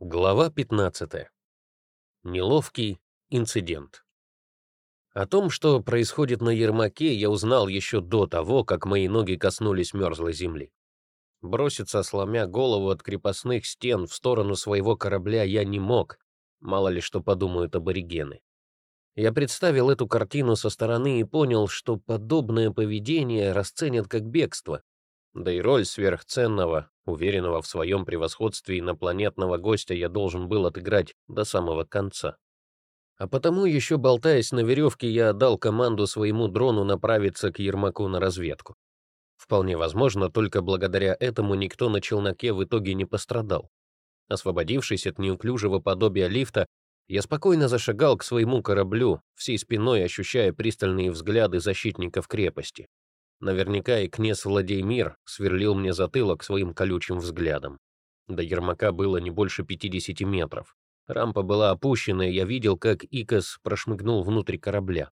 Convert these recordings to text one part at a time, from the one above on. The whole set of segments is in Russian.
Глава 15. Неловкий инцидент. О том, что происходит на Ермаке, я узнал еще до того, как мои ноги коснулись мерзлой земли. Броситься, сломя голову от крепостных стен в сторону своего корабля я не мог, мало ли что подумают аборигены. Я представил эту картину со стороны и понял, что подобное поведение расценят как бегство, да и роль сверхценного, уверенного в своем превосходстве инопланетного гостя я должен был отыграть до самого конца. А потому, еще болтаясь на веревке, я отдал команду своему дрону направиться к Ермаку на разведку. Вполне возможно, только благодаря этому никто на челноке в итоге не пострадал. Освободившись от неуклюжего подобия лифта, я спокойно зашагал к своему кораблю, всей спиной ощущая пристальные взгляды защитников крепости. Наверняка и князь Владимир сверлил мне затылок своим колючим взглядом. До Ермака было не больше 50 метров. Рампа была опущена, и я видел, как Икос прошмыгнул внутрь корабля.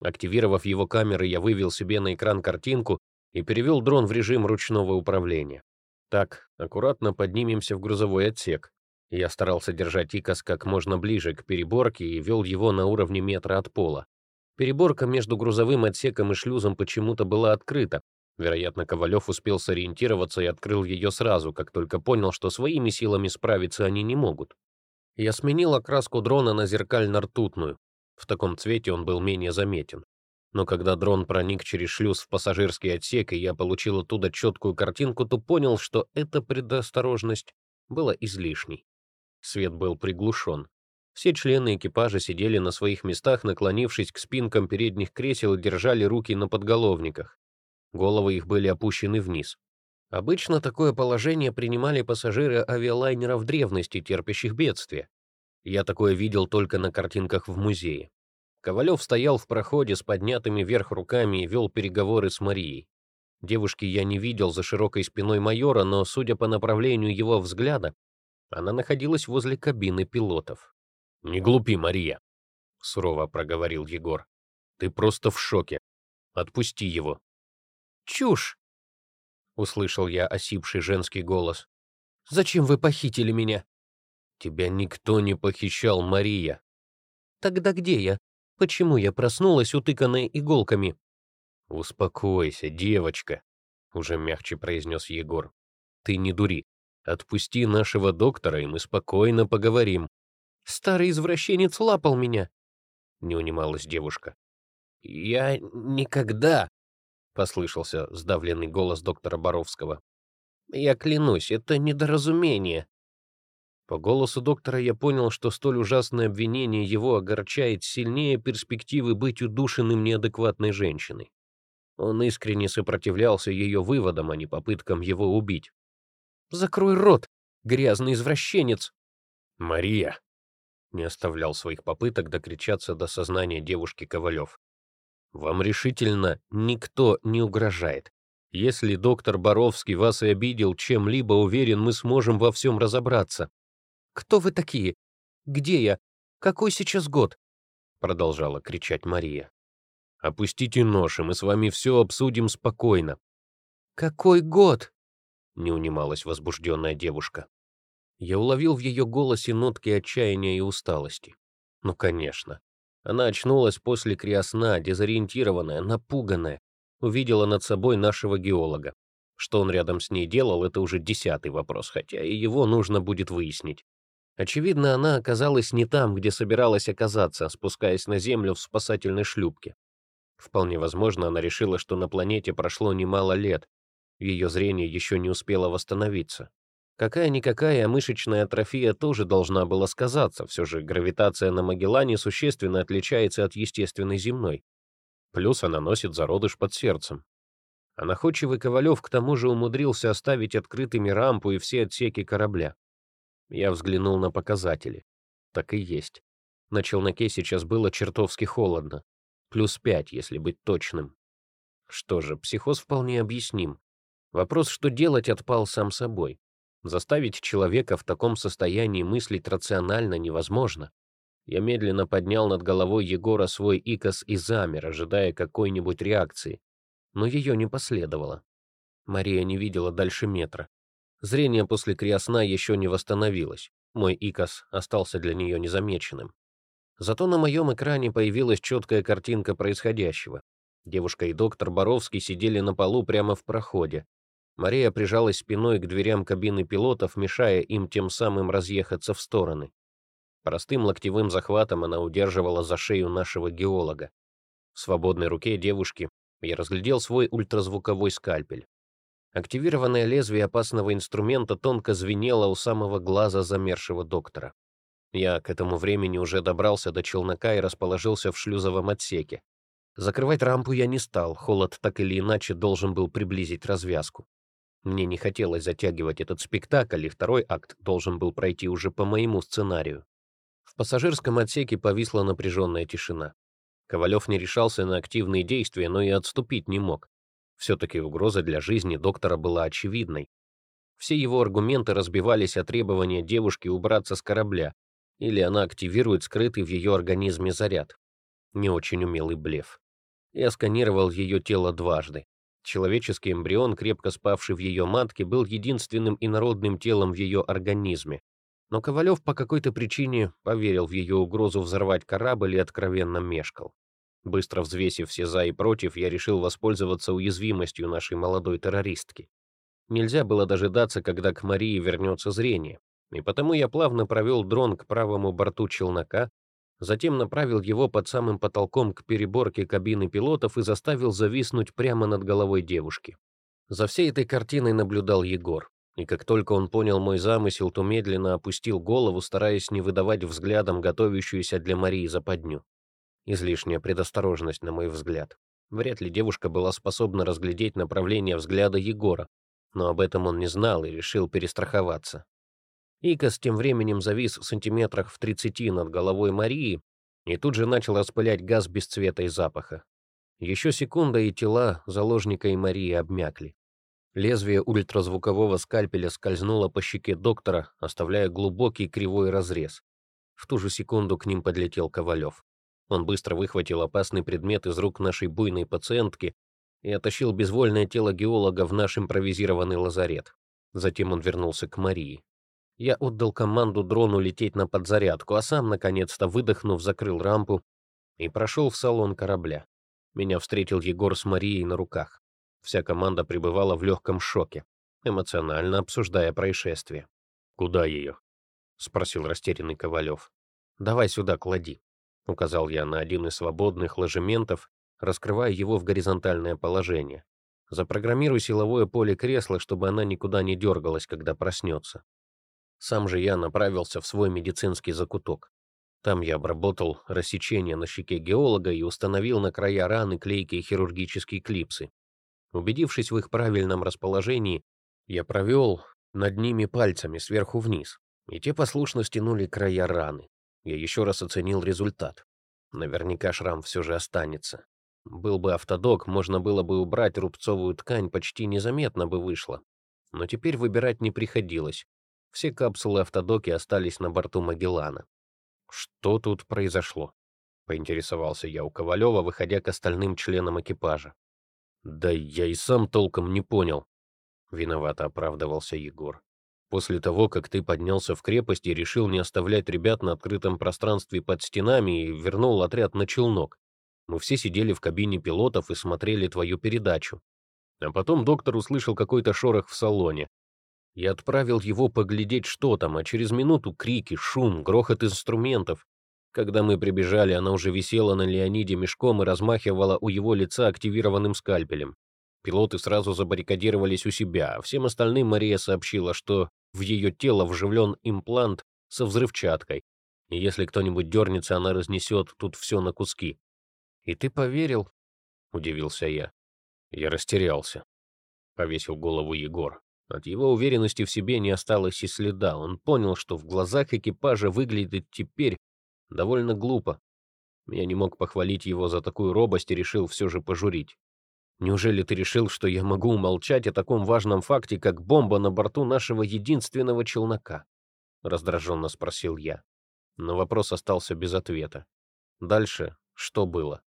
Активировав его камеры, я вывел себе на экран картинку и перевел дрон в режим ручного управления. Так, аккуратно поднимемся в грузовой отсек. Я старался держать Икос как можно ближе к переборке и вел его на уровне метра от пола. Переборка между грузовым отсеком и шлюзом почему-то была открыта. Вероятно, Ковалев успел сориентироваться и открыл ее сразу, как только понял, что своими силами справиться они не могут. Я сменил окраску дрона на зеркально-ртутную. В таком цвете он был менее заметен. Но когда дрон проник через шлюз в пассажирский отсек, и я получил оттуда четкую картинку, то понял, что эта предосторожность была излишней. Свет был приглушен. Все члены экипажа сидели на своих местах, наклонившись к спинкам передних кресел и держали руки на подголовниках. Головы их были опущены вниз. Обычно такое положение принимали пассажиры авиалайнеров древности, терпящих бедствия. Я такое видел только на картинках в музее. Ковалев стоял в проходе с поднятыми вверх руками и вел переговоры с Марией. Девушки я не видел за широкой спиной майора, но, судя по направлению его взгляда, она находилась возле кабины пилотов. «Не глупи, Мария», — сурово проговорил Егор. «Ты просто в шоке. Отпусти его». «Чушь!» — услышал я осипший женский голос. «Зачем вы похитили меня?» «Тебя никто не похищал, Мария». «Тогда где я? Почему я проснулась, утыканная иголками?» «Успокойся, девочка», — уже мягче произнес Егор. «Ты не дури. Отпусти нашего доктора, и мы спокойно поговорим. Старый извращенец лапал меня. Не унималась девушка. Я никогда, послышался сдавленный голос доктора Боровского. Я клянусь, это недоразумение. По голосу доктора я понял, что столь ужасное обвинение его огорчает сильнее перспективы быть удушенным неадекватной женщиной. Он искренне сопротивлялся ее выводам, а не попыткам его убить. «Закрой рот, грязный извращенец!» «Мария!» Не оставлял своих попыток докричаться до сознания девушки Ковалев. «Вам решительно никто не угрожает. Если доктор Боровский вас и обидел чем-либо, уверен, мы сможем во всем разобраться». «Кто вы такие? Где я? Какой сейчас год?» продолжала кричать Мария. «Опустите нож, и мы с вами все обсудим спокойно». «Какой год?» — не унималась возбужденная девушка. Я уловил в ее голосе нотки отчаяния и усталости. Ну, конечно. Она очнулась после криосна, дезориентированная, напуганная. Увидела над собой нашего геолога. Что он рядом с ней делал, это уже десятый вопрос, хотя и его нужно будет выяснить. Очевидно, она оказалась не там, где собиралась оказаться, спускаясь на Землю в спасательной шлюпке. Вполне возможно, она решила, что на планете прошло немало лет. Ее зрение еще не успело восстановиться. Какая-никакая мышечная атрофия тоже должна была сказаться, все же гравитация на Магеллане существенно отличается от естественной земной. Плюс она носит зародыш под сердцем. А находчивый Ковалев к тому же умудрился оставить открытыми рампу и все отсеки корабля. Я взглянул на показатели. Так и есть. На челноке сейчас было чертовски холодно. Плюс пять, если быть точным. Что же, психоз вполне объясним. Вопрос, что делать, отпал сам собой. Заставить человека в таком состоянии мыслить рационально невозможно. Я медленно поднял над головой Егора свой икос и замер, ожидая какой-нибудь реакции. Но ее не последовало. Мария не видела дальше метра. Зрение после криосна еще не восстановилось. Мой икос остался для нее незамеченным. Зато на моем экране появилась четкая картинка происходящего. Девушка и доктор Боровский сидели на полу прямо в проходе. Мария прижалась спиной к дверям кабины пилотов, мешая им тем самым разъехаться в стороны. Простым локтевым захватом она удерживала за шею нашего геолога. В свободной руке девушки я разглядел свой ультразвуковой скальпель. Активированное лезвие опасного инструмента тонко звенело у самого глаза замершего доктора. Я к этому времени уже добрался до челнока и расположился в шлюзовом отсеке. Закрывать рампу я не стал, холод так или иначе должен был приблизить развязку. Мне не хотелось затягивать этот спектакль, и второй акт должен был пройти уже по моему сценарию. В пассажирском отсеке повисла напряженная тишина. Ковалев не решался на активные действия, но и отступить не мог. Все-таки угроза для жизни доктора была очевидной. Все его аргументы разбивались о требования девушки убраться с корабля, или она активирует скрытый в ее организме заряд. Не очень умелый блеф. Я сканировал ее тело дважды. Человеческий эмбрион, крепко спавший в ее матке, был единственным инородным телом в ее организме. Но Ковалев по какой-то причине поверил в ее угрозу взорвать корабль и откровенно мешкал. Быстро взвесив все «за» и «против», я решил воспользоваться уязвимостью нашей молодой террористки. Нельзя было дожидаться, когда к Марии вернется зрение, и потому я плавно провел дрон к правому борту челнока, затем направил его под самым потолком к переборке кабины пилотов и заставил зависнуть прямо над головой девушки. За всей этой картиной наблюдал Егор. И как только он понял мой замысел, то медленно опустил голову, стараясь не выдавать взглядом готовящуюся для Марии западню. Излишняя предосторожность, на мой взгляд. Вряд ли девушка была способна разглядеть направление взгляда Егора, но об этом он не знал и решил перестраховаться. Икос тем временем завис в сантиметрах в 30 над головой Марии и тут же начал распылять газ без цвета и запаха. Еще секунда, и тела заложника и Марии обмякли. Лезвие ультразвукового скальпеля скользнуло по щеке доктора, оставляя глубокий кривой разрез. В ту же секунду к ним подлетел Ковалев. Он быстро выхватил опасный предмет из рук нашей буйной пациентки и оттащил безвольное тело геолога в наш импровизированный лазарет. Затем он вернулся к Марии. Я отдал команду дрону лететь на подзарядку, а сам, наконец-то, выдохнув, закрыл рампу и прошел в салон корабля. Меня встретил Егор с Марией на руках. Вся команда пребывала в легком шоке, эмоционально обсуждая происшествие. «Куда ее?» — спросил растерянный Ковалев. «Давай сюда клади», — указал я на один из свободных ложементов, раскрывая его в горизонтальное положение. «Запрограммируй силовое поле кресла, чтобы она никуда не дергалась, когда проснется». Сам же я направился в свой медицинский закуток. Там я обработал рассечение на щеке геолога и установил на края раны клейкие хирургические клипсы, Убедившись в их правильном расположении, я провел над ними пальцами сверху вниз, и те послушно стянули края раны. Я еще раз оценил результат. Наверняка шрам все же останется. Был бы автодок, можно было бы убрать рубцовую ткань, почти незаметно бы вышло. Но теперь выбирать не приходилось. Все капсулы автодоки остались на борту Магеллана. «Что тут произошло?» — поинтересовался я у Ковалева, выходя к остальным членам экипажа. «Да я и сам толком не понял», — виновато оправдывался Егор. «После того, как ты поднялся в крепость и решил не оставлять ребят на открытом пространстве под стенами и вернул отряд на челнок, мы все сидели в кабине пилотов и смотрели твою передачу. А потом доктор услышал какой-то шорох в салоне. Я отправил его поглядеть, что там, а через минуту крики, шум, грохот инструментов. Когда мы прибежали, она уже висела на Леониде мешком и размахивала у его лица активированным скальпелем. Пилоты сразу забаррикадировались у себя, а всем остальным Мария сообщила, что в ее тело вживлен имплант со взрывчаткой, и если кто-нибудь дернется, она разнесет тут все на куски. «И ты поверил?» — удивился я. Я растерялся. Повесил голову Егор. От его уверенности в себе не осталось и следа. Он понял, что в глазах экипажа выглядит теперь Довольно глупо. Я не мог похвалить его за такую робость и решил все же пожурить. Неужели ты решил, что я могу умолчать о таком важном факте, как бомба на борту нашего единственного челнока? Раздраженно спросил я. Но вопрос остался без ответа. Дальше что было?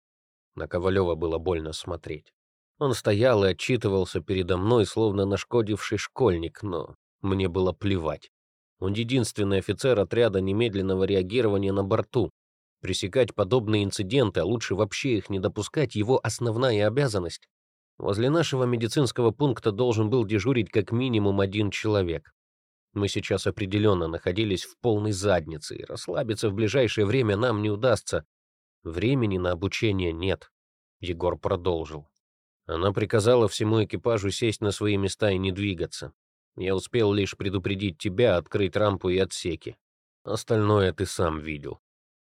На Ковалева было больно смотреть. Он стоял и отчитывался передо мной, словно нашкодивший школьник, но мне было плевать. Он единственный офицер отряда немедленного реагирования на борту. Пресекать подобные инциденты, а лучше вообще их не допускать, его основная обязанность. Возле нашего медицинского пункта должен был дежурить как минимум один человек. Мы сейчас определенно находились в полной заднице, и расслабиться в ближайшее время нам не удастся. Времени на обучение нет. Егор продолжил. Она приказала всему экипажу сесть на свои места и не двигаться. Я успел лишь предупредить тебя, открыть рампу и отсеки. Остальное ты сам видел.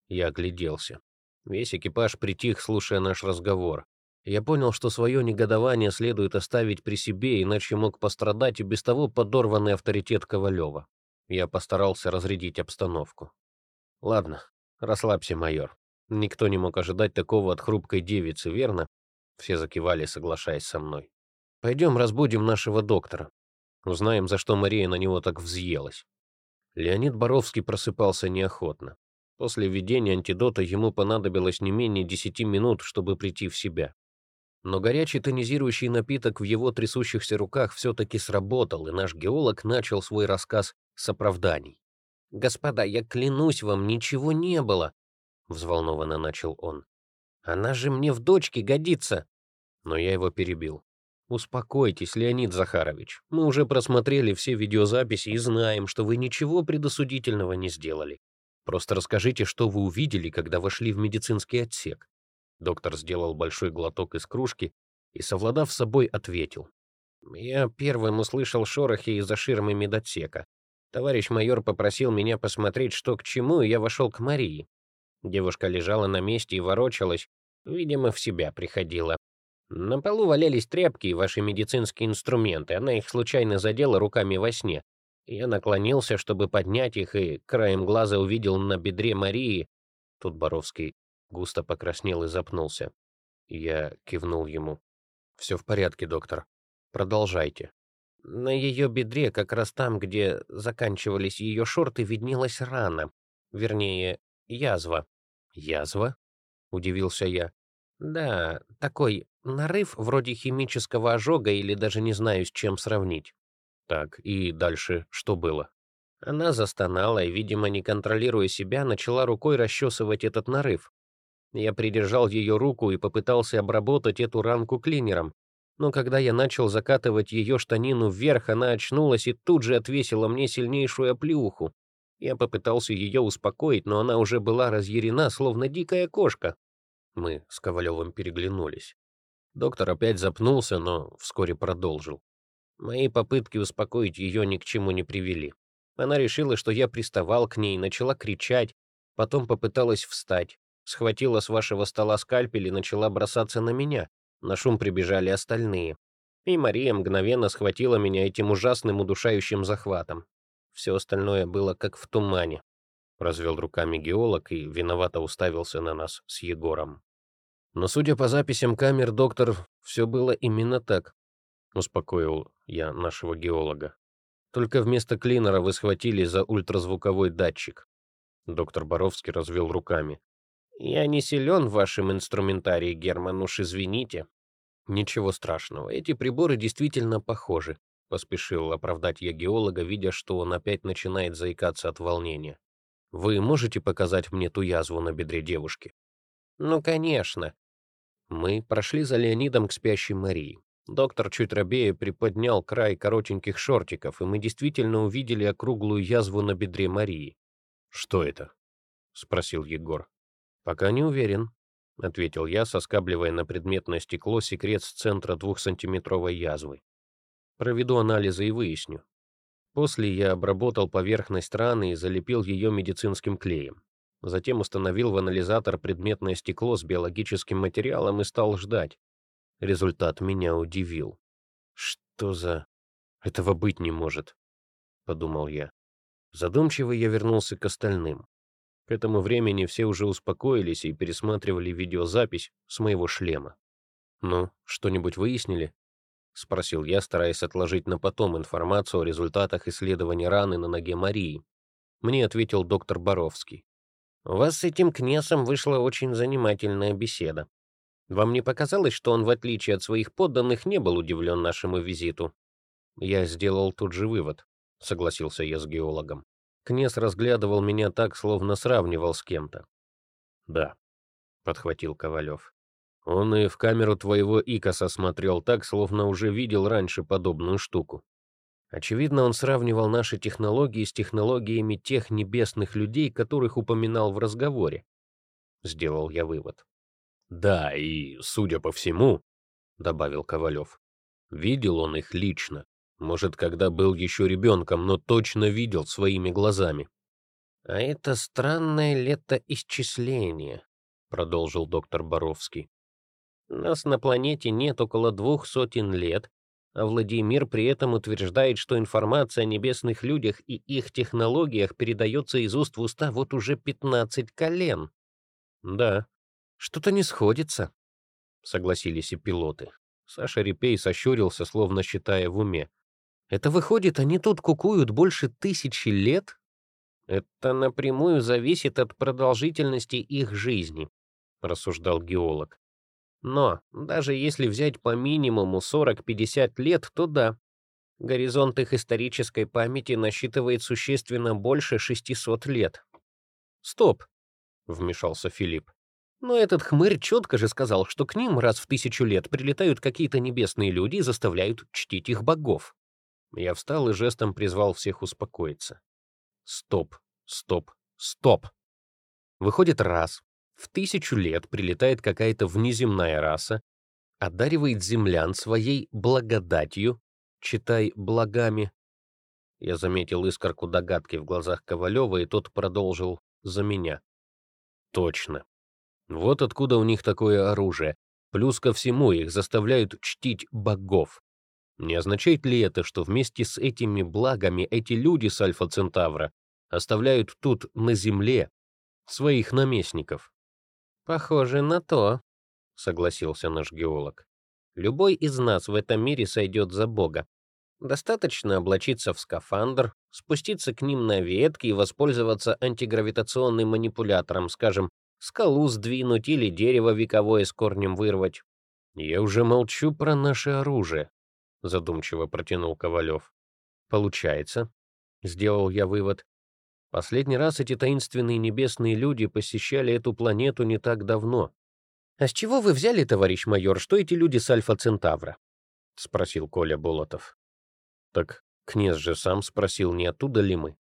Я огляделся. Весь экипаж притих, слушая наш разговор. Я понял, что свое негодование следует оставить при себе, иначе мог пострадать и без того подорванный авторитет Ковалева. Я постарался разрядить обстановку. «Ладно, расслабься, майор. Никто не мог ожидать такого от хрупкой девицы, верно?» Все закивали, соглашаясь со мной. «Пойдем разбудим нашего доктора. Узнаем, за что Мария на него так взъелась». Леонид Боровский просыпался неохотно. После введения антидота ему понадобилось не менее десяти минут, чтобы прийти в себя. Но горячий тонизирующий напиток в его трясущихся руках все-таки сработал, и наш геолог начал свой рассказ с оправданий. «Господа, я клянусь вам, ничего не было», — взволнованно начал он. «Она же мне в дочке годится». Но я его перебил. «Успокойтесь, Леонид Захарович. Мы уже просмотрели все видеозаписи и знаем, что вы ничего предосудительного не сделали. Просто расскажите, что вы увидели, когда вошли в медицинский отсек. Доктор сделал большой глоток из кружки и, совладав с собой, ответил. «Я первым услышал шорохи из-за ширмы медотсека. Товарищ майор попросил меня посмотреть, что к чему, и я вошел к Марии. Девушка лежала на месте и ворочалась, видимо, в себя приходила. На полу валялись тряпки и ваши медицинские инструменты, она их случайно задела руками во сне. Я наклонился, чтобы поднять их, и краем глаза увидел на бедре Марии. Тут Боровский густо покраснел и запнулся. Я кивнул ему. «Все в порядке, доктор. Продолжайте». На ее бедре, как раз там, где заканчивались ее шорты, виднелась рана. Вернее, язва. «Язва?» — удивился я. «Да, такой нарыв вроде химического ожога или даже не знаю, с чем сравнить». «Так, и дальше что было?» Она застонала и, видимо, не контролируя себя, начала рукой расчесывать этот нарыв. Я придержал ее руку и попытался обработать эту ранку клинером. Но когда я начал закатывать ее штанину вверх, она очнулась и тут же отвесила мне сильнейшую оплеуху. Я попытался ее успокоить, но она уже была разъярена, словно дикая кошка. Мы с Ковалевым переглянулись. Доктор опять запнулся, но вскоре продолжил. Мои попытки успокоить ее ни к чему не привели. Она решила, что я приставал к ней, начала кричать, потом попыталась встать схватила с вашего стола скальпель и начала бросаться на меня. На шум прибежали остальные. И Мария мгновенно схватила меня этим ужасным удушающим захватом. Все остальное было как в тумане. Развел руками геолог и виновато уставился на нас с Егором. Но, судя по записям камер, доктор, все было именно так. Успокоил я нашего геолога. Только вместо клинера вы схватили за ультразвуковой датчик. Доктор Боровский развел руками. «Я не силен в вашем инструментарии, Герман, уж извините». «Ничего страшного, эти приборы действительно похожи», — поспешил оправдать я геолога, видя, что он опять начинает заикаться от волнения. «Вы можете показать мне ту язву на бедре девушки?» «Ну, конечно». Мы прошли за Леонидом к спящей Марии. Доктор чуть робея приподнял край коротеньких шортиков, и мы действительно увидели округлую язву на бедре Марии. «Что это?» — спросил Егор. «Пока не уверен», — ответил я, соскабливая на предметное стекло секрет с центра двухсантиметровой язвы. «Проведу анализы и выясню». После я обработал поверхность раны и залепил ее медицинским клеем. Затем установил в анализатор предметное стекло с биологическим материалом и стал ждать. Результат меня удивил. «Что за... Этого быть не может», — подумал я. Задумчиво я вернулся к остальным. К этому времени все уже успокоились и пересматривали видеозапись с моего шлема. «Ну, что-нибудь выяснили?» — спросил я, стараясь отложить на потом информацию о результатах исследования раны на ноге Марии. Мне ответил доктор Боровский. «У вас с этим князем вышла очень занимательная беседа. Вам не показалось, что он, в отличие от своих подданных, не был удивлен нашему визиту?» Я сделал тот же вывод, согласился я с геологом. Князь разглядывал меня так, словно сравнивал с кем-то. «Да», — подхватил Ковалев. «Он и в камеру твоего Икоса смотрел так, словно уже видел раньше подобную штуку. Очевидно, он сравнивал наши технологии с технологиями тех небесных людей, которых упоминал в разговоре. Сделал я вывод. «Да, и, судя по всему», — добавил Ковалев, — «видел он их лично. Может, когда был еще ребенком, но точно видел своими глазами. «А это странное летоисчисление», — продолжил доктор Боровский. «Нас на планете нет около двух сотен лет, а Владимир при этом утверждает, что информация о небесных людях и их технологиях передается из уст в уста вот уже 15 колен». «Да, что-то не сходится», — согласились и пилоты. Саша Репей сощурился, словно считая в уме. Это выходит, они тут кукуют больше тысячи лет? Это напрямую зависит от продолжительности их жизни, рассуждал геолог. Но даже если взять по минимуму 40-50 лет, то да, горизонт их исторической памяти насчитывает существенно больше 600 лет. «Стоп!» — вмешался Филипп. «Но этот хмырь четко же сказал, что к ним раз в тысячу лет прилетают какие-то небесные люди и заставляют чтить их богов. Я встал и жестом призвал всех успокоиться. Стоп, стоп, стоп. Выходит, раз в тысячу лет прилетает какая-то внеземная раса, одаривает землян своей благодатью, читай благами. Я заметил искорку догадки в глазах Ковалева, и тот продолжил за меня. Точно. Вот откуда у них такое оружие. Плюс ко всему их заставляют чтить богов. Не означает ли это, что вместе с этими благами эти люди с Альфа-Центавра оставляют тут, на Земле, своих наместников? «Похоже на то», — согласился наш геолог. «Любой из нас в этом мире сойдет за Бога. Достаточно облачиться в скафандр, спуститься к ним на ветки и воспользоваться антигравитационным манипулятором, скажем, скалу сдвинуть или дерево вековое с корнем вырвать. Я уже молчу про наше оружие, — задумчиво протянул Ковалев. «Получается», — сделал я вывод, — «последний раз эти таинственные небесные люди посещали эту планету не так давно». «А с чего вы взяли, товарищ майор, что эти люди с Альфа-Центавра?» — спросил Коля Болотов. «Так князь же сам спросил, не оттуда ли мы?»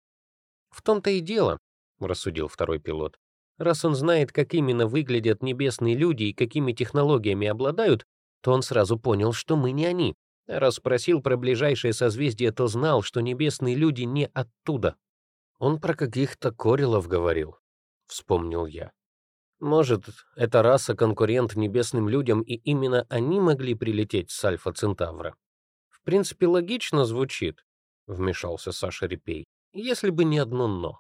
«В том-то и дело», — рассудил второй пилот. «Раз он знает, как именно выглядят небесные люди и какими технологиями обладают, то он сразу понял, что мы не они. Раз спросил про ближайшее созвездие, то знал, что небесные люди не оттуда. Он про каких-то корелов говорил, вспомнил я. Может, эта раса конкурент небесным людям, и именно они могли прилететь с Альфа-Центавра? В принципе, логично звучит, вмешался Саша Репей, если бы не одно «но».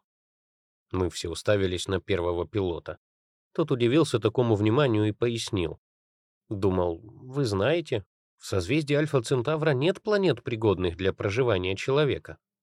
Мы все уставились на первого пилота. Тот удивился такому вниманию и пояснил. Думал, вы знаете, в созвездии Альфа Центавра нет планет, пригодных для проживания человека.